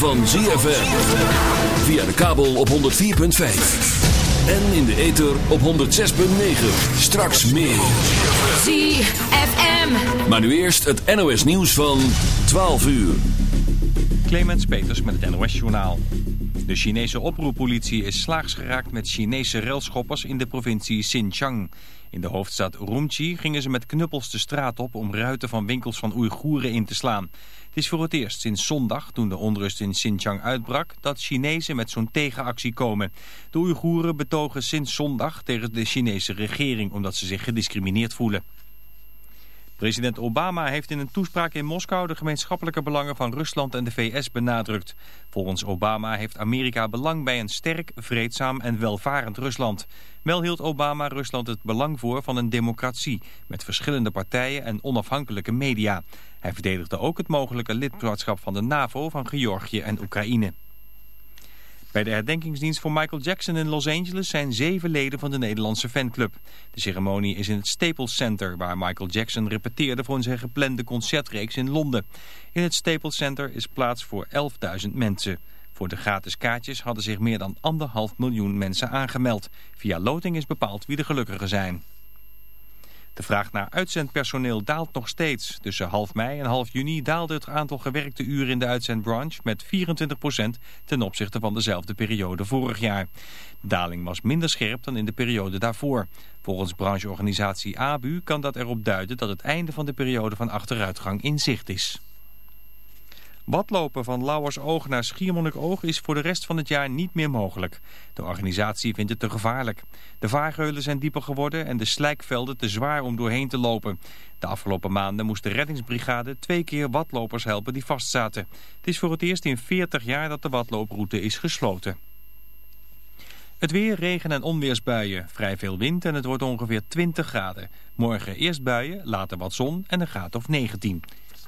van ZFM. Via de kabel op 104.5. En in de ether op 106.9. Straks meer. ZFM. Maar nu eerst het NOS nieuws van 12 uur. Clemens Peters met het NOS Journaal. De Chinese oproeppolitie is slaags geraakt met Chinese railschoppers in de provincie Xinjiang. In de hoofdstad Urumqi gingen ze met knuppels de straat op om ruiten van winkels van Oeigoeren in te slaan. Het is voor het eerst sinds zondag, toen de onrust in Xinjiang uitbrak, dat Chinezen met zo'n tegenactie komen. De Oeigoeren betogen sinds zondag tegen de Chinese regering omdat ze zich gediscrimineerd voelen. President Obama heeft in een toespraak in Moskou de gemeenschappelijke belangen van Rusland en de VS benadrukt. Volgens Obama heeft Amerika belang bij een sterk, vreedzaam en welvarend Rusland. Wel hield Obama Rusland het belang voor van een democratie met verschillende partijen en onafhankelijke media. Hij verdedigde ook het mogelijke lidmaatschap van de NAVO van Georgië en Oekraïne. Bij de herdenkingsdienst voor Michael Jackson in Los Angeles zijn zeven leden van de Nederlandse fanclub. De ceremonie is in het Staples Center, waar Michael Jackson repeteerde voor zijn geplande concertreeks in Londen. In het Staples Center is plaats voor 11.000 mensen. Voor de gratis kaartjes hadden zich meer dan anderhalf miljoen mensen aangemeld. Via loting is bepaald wie de gelukkigen zijn. De vraag naar uitzendpersoneel daalt nog steeds. Tussen half mei en half juni daalde het aantal gewerkte uren in de uitzendbranche met 24% ten opzichte van dezelfde periode vorig jaar. De daling was minder scherp dan in de periode daarvoor. Volgens brancheorganisatie ABU kan dat erop duiden dat het einde van de periode van achteruitgang in zicht is. Badlopen van Lauwersoog naar Schiermonnikoog is voor de rest van het jaar niet meer mogelijk. De organisatie vindt het te gevaarlijk. De vaargeulen zijn dieper geworden en de slijkvelden te zwaar om doorheen te lopen. De afgelopen maanden moest de reddingsbrigade twee keer wadlopers helpen die vastzaten. Het is voor het eerst in 40 jaar dat de wadlooproute is gesloten. Het weer, regen en onweersbuien. Vrij veel wind en het wordt ongeveer 20 graden. Morgen eerst buien, later wat zon en een graad of 19.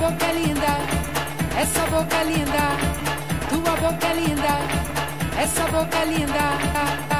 boca linda, esa boca linda, tua boca linda, esa boca linda.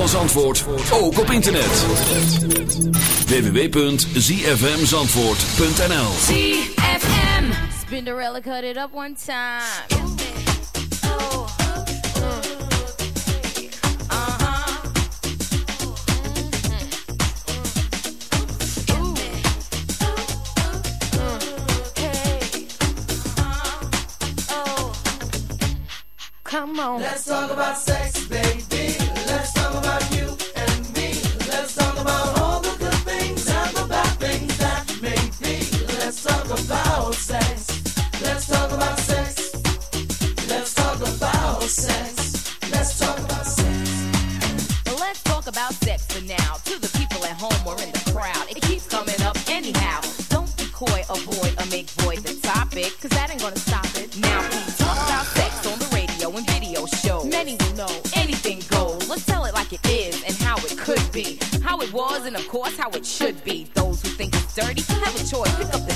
van Zandvoort, ook op internet. www.zfmzandvoort.nl ZFM. Spinderella cut it up one time. Come Let's talk about sex. Let's talk about sex for now. To the people at home or in the crowd, it keeps coming up anyhow. Don't be coy, avoid, or make void the topic, cause that ain't gonna stop it. Now, we talk about sex on the radio and video shows. Many will know anything goes. Let's tell it like it is and how it could be. How it was and, of course, how it should be. Those who think it's dirty have a choice.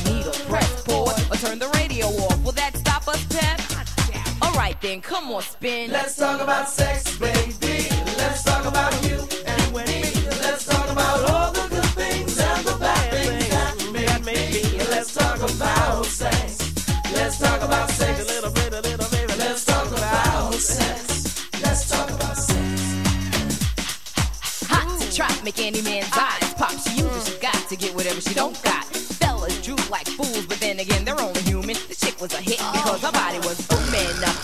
Then, come on, spin. Let's talk about sex, baby. Let's talk about you and me. Let's talk about all the good things and the bad things that may be. Let's talk about sex. Let's talk about sex. A little bit, a little bit. Let's talk about sex. Let's talk about sex. Hot to trap, make any man's eyes pop. She uses, she got to get whatever she don't got. Fellas droop like fools, but then again, they're only human. booming. The chick was a hit because her body was booming.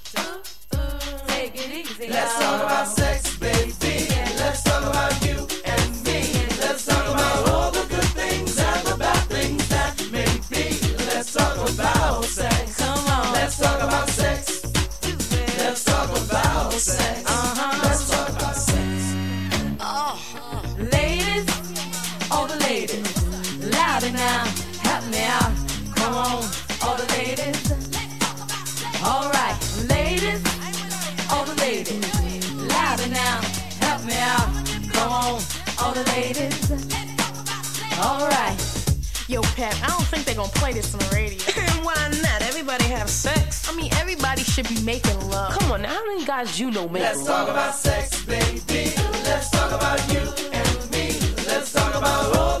Now, help me out. Come on, all the ladies. All right, ladies, all the ladies, louder now, help me out. Come on, all the ladies. All right. Yo, Pep, I don't think they're gonna play this on the radio. Why not? Everybody have sex. I mean, everybody should be making love. Come on, now, how many guys you know make Let's talk about sex, baby. Let's talk about you and me. Let's talk about all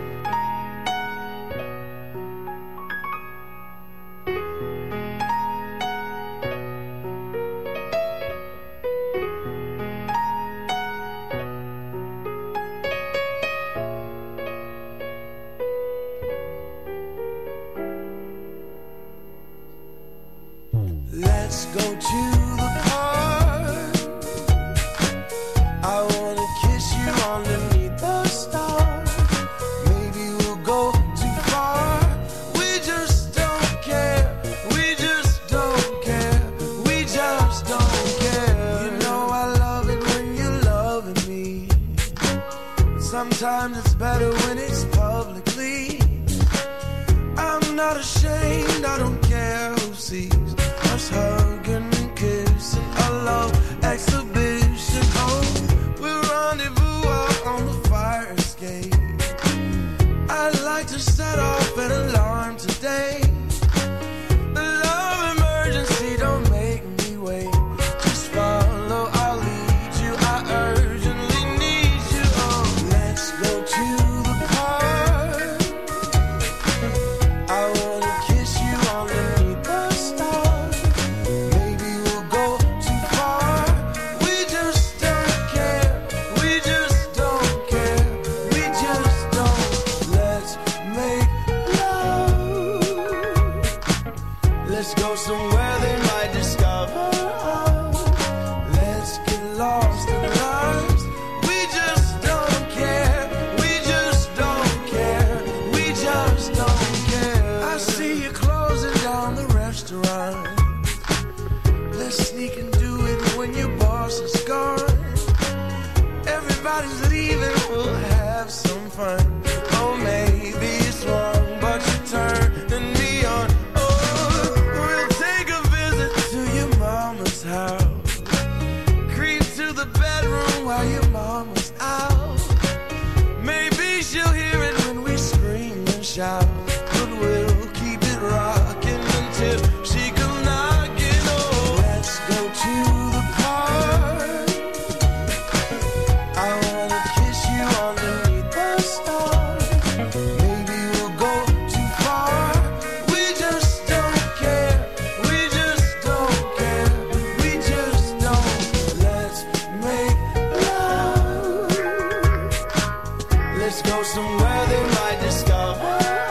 her let's go somewhere they might discover.